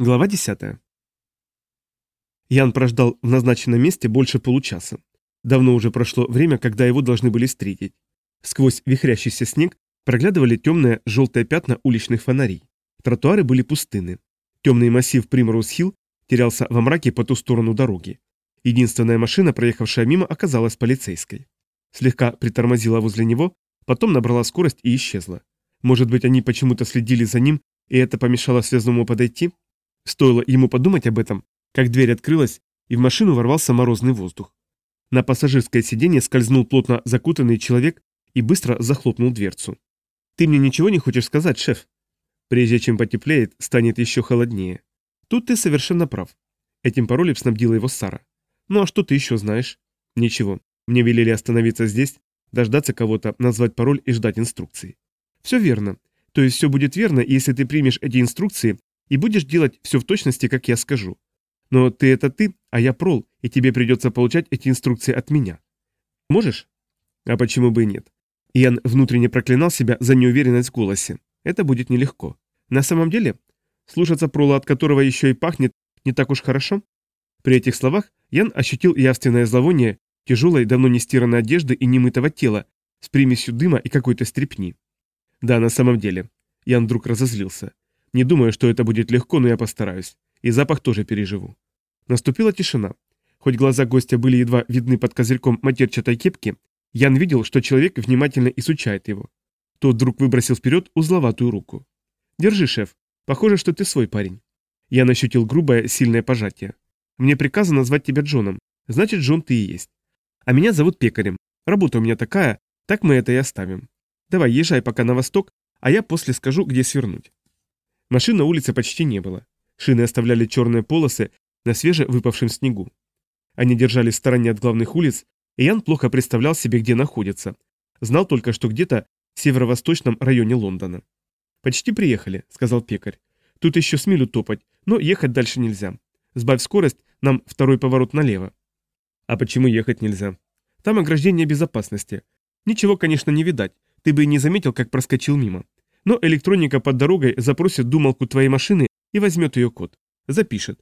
Глава 10. Ян прождал в назначенном месте больше получаса. Давно уже прошло время, когда его должны были встретить. Сквозь вихрящийся снег проглядывали темные желтые пятна уличных фонарей. Тротуары были пустыны. Темный массив Примроуз-Хилл терялся во мраке по ту сторону дороги. Единственная машина, проехавшая мимо, оказалась полицейской. Слегка притормозила возле него, потом набрала скорость и исчезла. Может быть, они почему-то следили за ним, и это помешало связному подойти? Стоило ему подумать об этом, как дверь открылась, и в машину ворвался морозный воздух. На пассажирское сиденье скользнул плотно закутанный человек и быстро захлопнул дверцу. «Ты мне ничего не хочешь сказать, шеф?» «Прежде чем потеплеет, станет еще холоднее». «Тут ты совершенно прав». Этим паролем снабдила его Сара. «Ну а что ты еще знаешь?» «Ничего. Мне велели остановиться здесь, дождаться кого-то, назвать пароль и ждать инструкции». «Все верно. То есть все будет верно, если ты примешь эти инструкции и будешь делать все в точности, как я скажу. Но ты это ты, а я прол, и тебе придется получать эти инструкции от меня. Можешь? А почему бы и нет? Иоанн внутренне проклинал себя за неуверенность в голосе. Это будет нелегко. На самом деле, слушаться прола, от которого еще и пахнет, не так уж хорошо. При этих словах Ян ощутил явственное зловоние тяжелой, давно не стиранной одежды и немытого тела с примесью дыма и какой-то стрепни. Да, на самом деле. Ян вдруг разозлился. Не думаю, что это будет легко, но я постараюсь. И запах тоже переживу. Наступила тишина. Хоть глаза гостя были едва видны под козырьком матерчатой кепки, Ян видел, что человек внимательно изучает его. Тот вдруг выбросил вперед узловатую руку. «Держи, шеф. Похоже, что ты свой парень». Ян ощутил грубое, сильное пожатие. «Мне приказано назвать тебя Джоном. Значит, Джон ты и есть. А меня зовут Пекарем. Работа у меня такая, так мы это и оставим. Давай, езжай пока на восток, а я после скажу, где свернуть». Машин на улице почти не было. Шины оставляли черные полосы на свежевыпавшем снегу. Они держались в стороне от главных улиц, и Ян плохо представлял себе, где находится. Знал только, что где-то в северо-восточном районе Лондона. «Почти приехали», — сказал пекарь. «Тут еще с милю топать, но ехать дальше нельзя. Сбавь скорость, нам второй поворот налево». «А почему ехать нельзя?» «Там ограждение безопасности. Ничего, конечно, не видать. Ты бы и не заметил, как проскочил мимо. Но электроника под дорогой запросит думалку твоей машины и возьмет ее код. Запишет.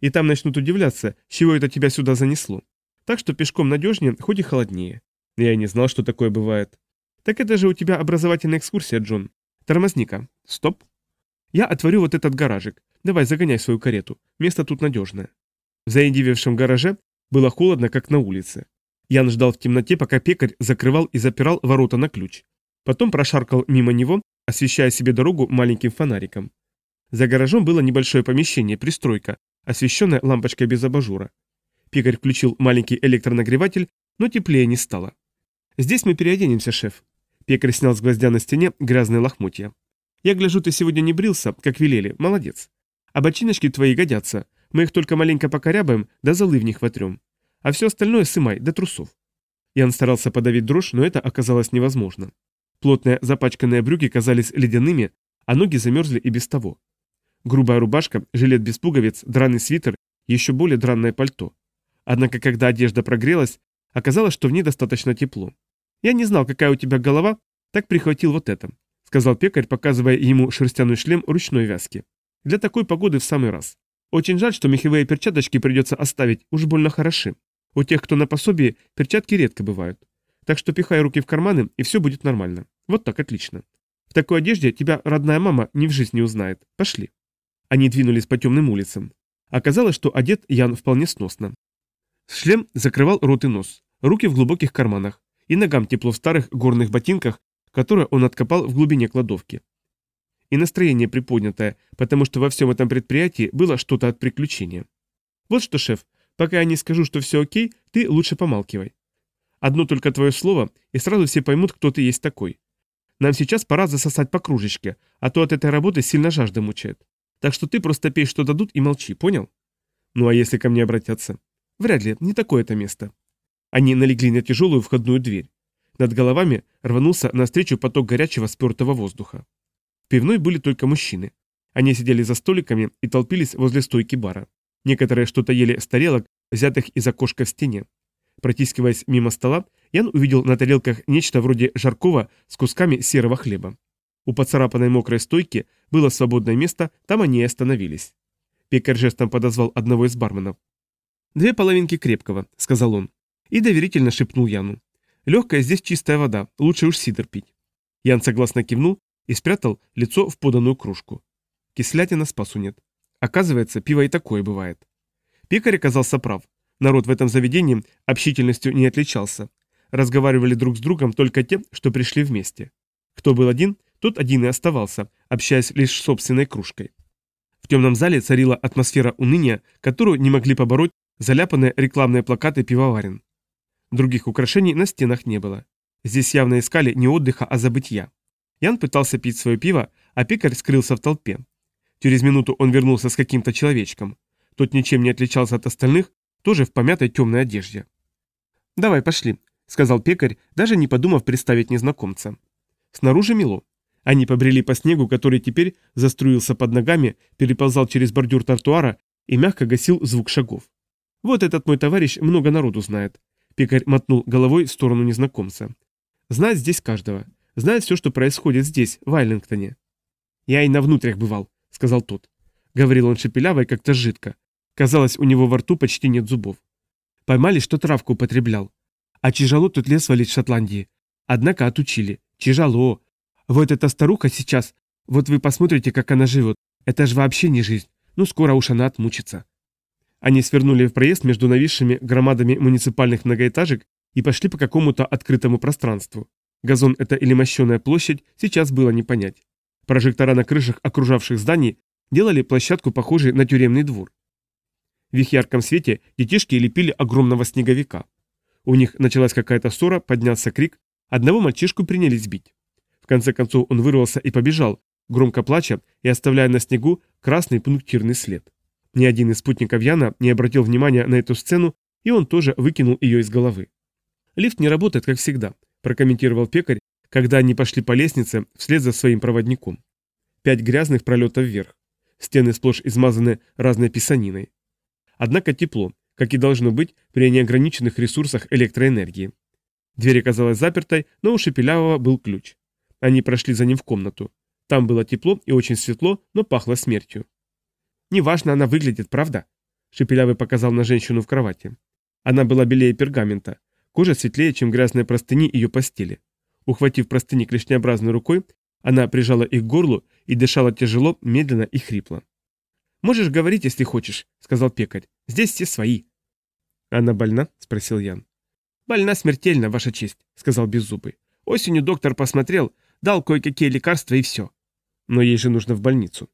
И там начнут удивляться, чего это тебя сюда занесло. Так что пешком надежнее, хоть и холоднее. Я и не знал, что такое бывает. Так это же у тебя образовательная экскурсия, Джон. Тормозника. Стоп. Я отворю вот этот гаражик. Давай, загоняй свою карету. Место тут надежное. В заиндивевшем гараже было холодно, как на улице. Ян ждал в темноте, пока пекарь закрывал и запирал ворота на ключ. Потом прошаркал мимо него освещая себе дорогу маленьким фонариком. За гаражом было небольшое помещение, пристройка, освещенная лампочкой без абажура. Пекарь включил маленький электронагреватель, но теплее не стало. «Здесь мы переоденемся, шеф». Пекарь снял с гвоздя на стене грязные лохмотья. «Я гляжу, ты сегодня не брился, как велели, молодец. А ботиночки твои годятся, мы их только маленько покорябаем, да золы в них вотрем. А все остальное сымай, до трусов». Ян старался подавить дрожь, но это оказалось невозможно. Плотные запачканные брюки казались ледяными, а ноги замерзли и без того. Грубая рубашка, жилет без пуговиц, драный свитер, еще более дранное пальто. Однако, когда одежда прогрелась, оказалось, что в ней достаточно тепло. «Я не знал, какая у тебя голова, так прихватил вот это», сказал пекарь, показывая ему шерстяной шлем ручной вязки. «Для такой погоды в самый раз. Очень жаль, что меховые перчаточки придется оставить, уж больно хороши. У тех, кто на пособии, перчатки редко бывают. Так что пихай руки в карманы, и все будет нормально. Вот так, отлично. В такой одежде тебя родная мама ни в жизни узнает. Пошли. Они двинулись по темным улицам. Оказалось, что одет Ян вполне сносно. Шлем закрывал рот и нос, руки в глубоких карманах, и ногам тепло в старых горных ботинках, которые он откопал в глубине кладовки. И настроение приподнятое, потому что во всем этом предприятии было что-то от приключения. Вот что, шеф, пока я не скажу, что все окей, ты лучше помалкивай. Одно только твое слово, и сразу все поймут, кто ты есть такой. Нам сейчас пора засосать по кружечке, а то от этой работы сильно жажда мучает. Так что ты просто пей, что дадут, и молчи, понял? Ну а если ко мне обратятся? Вряд ли, не такое это место. Они налегли на тяжелую входную дверь. Над головами рванулся навстречу поток горячего спертого воздуха. В пивной были только мужчины. Они сидели за столиками и толпились возле стойки бара. Некоторые что-то ели с тарелок, взятых из окошка в стене. Протискиваясь мимо стола, Ян увидел на тарелках нечто вроде жаркого с кусками серого хлеба. У поцарапанной мокрой стойки было свободное место, там они и остановились. Пекарь жестом подозвал одного из барменов. «Две половинки крепкого», — сказал он. И доверительно шепнул Яну. «Легкая здесь чистая вода, лучше уж сидр пить». Ян согласно кивнул и спрятал лицо в поданную кружку. Кислятина спасу нет. Оказывается, пиво и такое бывает. Пекарь оказался прав. Народ в этом заведении общительностью не отличался. Разговаривали друг с другом только те, что пришли вместе. Кто был один, тот один и оставался, общаясь лишь с собственной кружкой. В темном зале царила атмосфера уныния, которую не могли побороть заляпанные рекламные плакаты пивоварен. Других украшений на стенах не было. Здесь явно искали не отдыха, а забытья. Ян пытался пить свое пиво, а пекарь скрылся в толпе. Через минуту он вернулся с каким-то человечком. Тот ничем не отличался от остальных, тоже в помятой темной одежде. «Давай, пошли», — сказал пекарь, даже не подумав представить незнакомца. Снаружи мело. Они побрели по снегу, который теперь заструился под ногами, переползал через бордюр тротуара и мягко гасил звук шагов. «Вот этот мой товарищ много народу знает». Пекарь мотнул головой в сторону незнакомца. «Знает здесь каждого. Знает все, что происходит здесь, в Айлингтоне». «Я и на внутрях бывал», — сказал тот. Говорил он шепеляво и как-то жидко. Казалось, у него во рту почти нет зубов. Поймали, что травку употреблял. А тяжело тут лес валить в Шотландии. Однако отучили. Тяжело. Вот эта старуха сейчас, вот вы посмотрите, как она живет. Это же вообще не жизнь. Ну, скоро уж она отмучится. Они свернули в проезд между нависшими громадами муниципальных многоэтажек и пошли по какому-то открытому пространству. Газон это или мощеная площадь, сейчас было не понять. Прожектора на крышах окружавших зданий делали площадку похожей на тюремный двор. В их ярком свете детишки лепили огромного снеговика. У них началась какая-то ссора, поднялся крик, одного мальчишку принялись бить. В конце концов он вырвался и побежал, громко плача и оставляя на снегу красный пунктирный след. Ни один из спутников Яна не обратил внимания на эту сцену, и он тоже выкинул ее из головы. «Лифт не работает, как всегда», – прокомментировал пекарь, когда они пошли по лестнице вслед за своим проводником. Пять грязных пролетов вверх. Стены сплошь измазаны разной писаниной. Однако тепло, как и должно быть при неограниченных ресурсах электроэнергии. Дверь оказалась запертой, но у Шепелявого был ключ. Они прошли за ним в комнату. Там было тепло и очень светло, но пахло смертью. «Неважно она выглядит, правда?» Шепелявый показал на женщину в кровати. Она была белее пергамента, кожа светлее, чем грязные простыни ее постели. Ухватив простыни клешнеобразной рукой, она прижала их к горлу и дышала тяжело, медленно и хрипло. «Можешь говорить, если хочешь», — сказал пекарь. «Здесь все свои». «Она больна?» — спросил Ян. «Больна смертельно, ваша честь», — сказал Беззубый. «Осенью доктор посмотрел, Дал кое-какие лекарства и все. Но ей же нужно в больницу.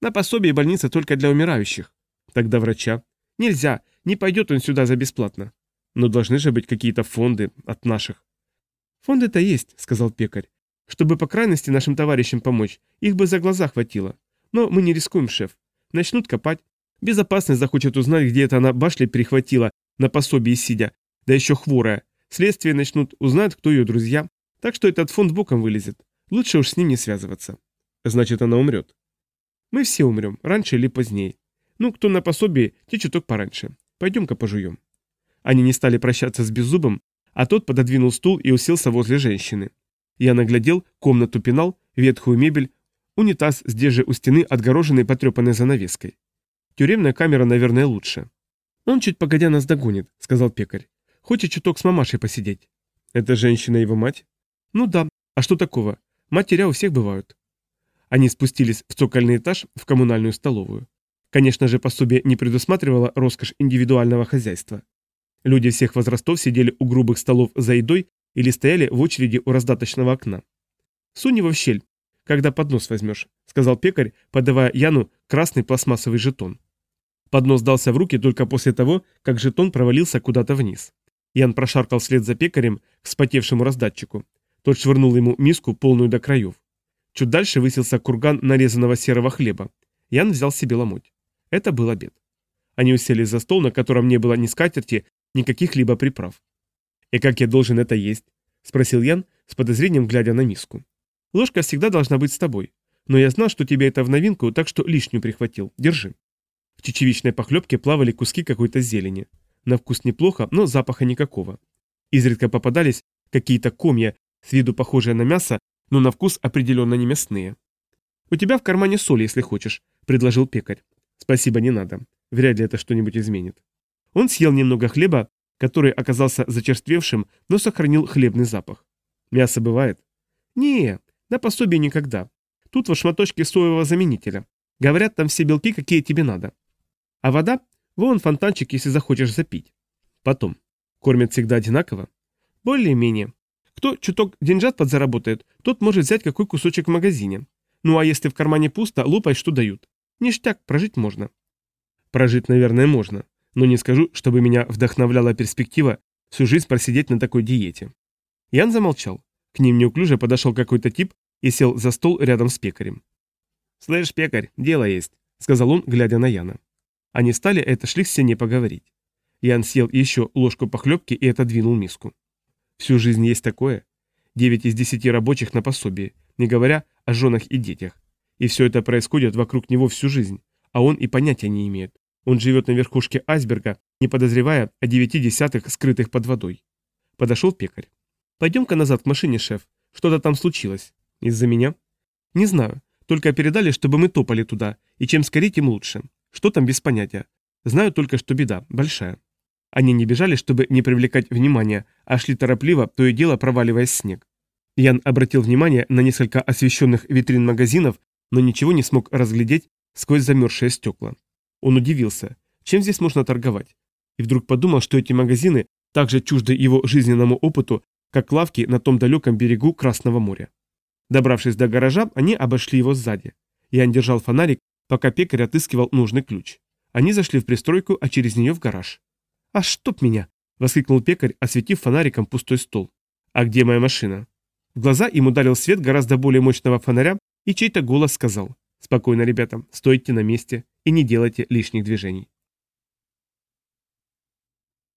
На пособие больница только для умирающих. Тогда врача. Нельзя, не пойдет он сюда за бесплатно. Но должны же быть какие-то фонды от наших. Фонды-то есть, сказал пекарь. Чтобы по крайности нашим товарищам помочь, их бы за глаза хватило. Но мы не рискуем, шеф. Начнут копать. Безопасность захочет узнать, где это она башли перехватила, на пособии сидя, да еще хворая. Следствие начнут, узнают, кто ее друзья. Так что этот фонд боком вылезет. Лучше уж с ним не связываться. Значит, она умрет. Мы все умрем, раньше или позднее. Ну, кто на пособии, те чуток пораньше. Пойдем-ка пожуем. Они не стали прощаться с Беззубом, а тот пододвинул стул и уселся возле женщины. Я наглядел, комнату пенал, ветхую мебель, унитаз здесь же у стены, отгороженный потрепанной занавеской. Тюремная камера, наверное, лучше. «Он чуть погодя нас догонит», — сказал пекарь. «Хочет чуток с мамашей посидеть». «Это женщина его мать?» Ну да, а что такого? Матеря у всех бывают. Они спустились в цокольный этаж в коммунальную столовую. Конечно же, пособие не предусматривало роскошь индивидуального хозяйства. Люди всех возрастов сидели у грубых столов за едой или стояли в очереди у раздаточного окна. «Сунь его в щель, когда поднос возьмешь», — сказал пекарь, подавая Яну красный пластмассовый жетон. Поднос дался в руки только после того, как жетон провалился куда-то вниз. Ян прошаркал вслед за пекарем к вспотевшему раздатчику. Тот швырнул ему миску, полную до краев. Чуть дальше высился курган нарезанного серого хлеба. Ян взял себе ломоть. Это был обед. Они уселись за стол, на котором не было ни скатерти, ни каких-либо приправ. «И как я должен это есть?» – спросил Ян, с подозрением глядя на миску. «Ложка всегда должна быть с тобой. Но я знал, что тебе это в новинку, так что лишнюю прихватил. Держи». В чечевичной похлебке плавали куски какой-то зелени. На вкус неплохо, но запаха никакого. Изредка попадались какие-то комья, с виду похожие на мясо, но на вкус определенно не мясные. «У тебя в кармане соль, если хочешь», — предложил пекарь. Спасибо, не надо. Вряд ли это что-нибудь изменит. Он съел немного хлеба, который оказался зачерствевшим, но сохранил хлебный запах. Мясо бывает? Не, на пособие никогда. Тут во шматочке соевого заменителя. Говорят, там все белки, какие тебе надо. А вода? Вон фонтанчик, если захочешь запить. Потом. Кормят всегда одинаково? Более-менее. Кто чуток деньжат подзаработает, тот может взять какой кусочек в магазине. Ну а если в кармане пусто, лупай, что дают. Ништяк, прожить можно. Прожить, наверное, можно. Но не скажу, чтобы меня вдохновляла перспектива всю жизнь просидеть на такой диете. Ян замолчал. К ним неуклюже подошел какой-то тип и сел за стол рядом с пекарем. «Слышь, пекарь, дело есть», — сказал он, глядя на Яна. Они стали это шли к стене поговорить. Ян съел еще ложку похлебки и отодвинул миску. Всю жизнь есть такое. Девять из десяти рабочих на пособии, не говоря о женах и детях. И все это происходит вокруг него всю жизнь, а он и понятия не имеет. Он живет на верхушке айсберга, не подозревая о девяти десятых, скрытых под водой. Подошел пекарь. «Пойдем-ка назад к машине, шеф. Что-то там случилось. Из-за меня?» «Не знаю. Только передали, чтобы мы топали туда, и чем скорее, тем лучше. Что там без понятия. Знаю только, что беда, большая». Они не бежали, чтобы не привлекать внимания, а шли торопливо, то и дело проваливаясь в снег. Ян обратил внимание на несколько освещенных витрин магазинов, но ничего не смог разглядеть сквозь замерзшие стекла. Он удивился, чем здесь можно торговать, и вдруг подумал, что эти магазины также чужды его жизненному опыту, как лавки на том далеком берегу Красного моря. Добравшись до гаража, они обошли его сзади. Ян держал фонарик, пока пекарь отыскивал нужный ключ. Они зашли в пристройку, а через нее в гараж. «А чтоб меня!» — воскликнул пекарь, осветив фонариком пустой стол. «А где моя машина?» В глаза им ударил свет гораздо более мощного фонаря, и чей-то голос сказал. «Спокойно, ребята, стойте на месте и не делайте лишних движений».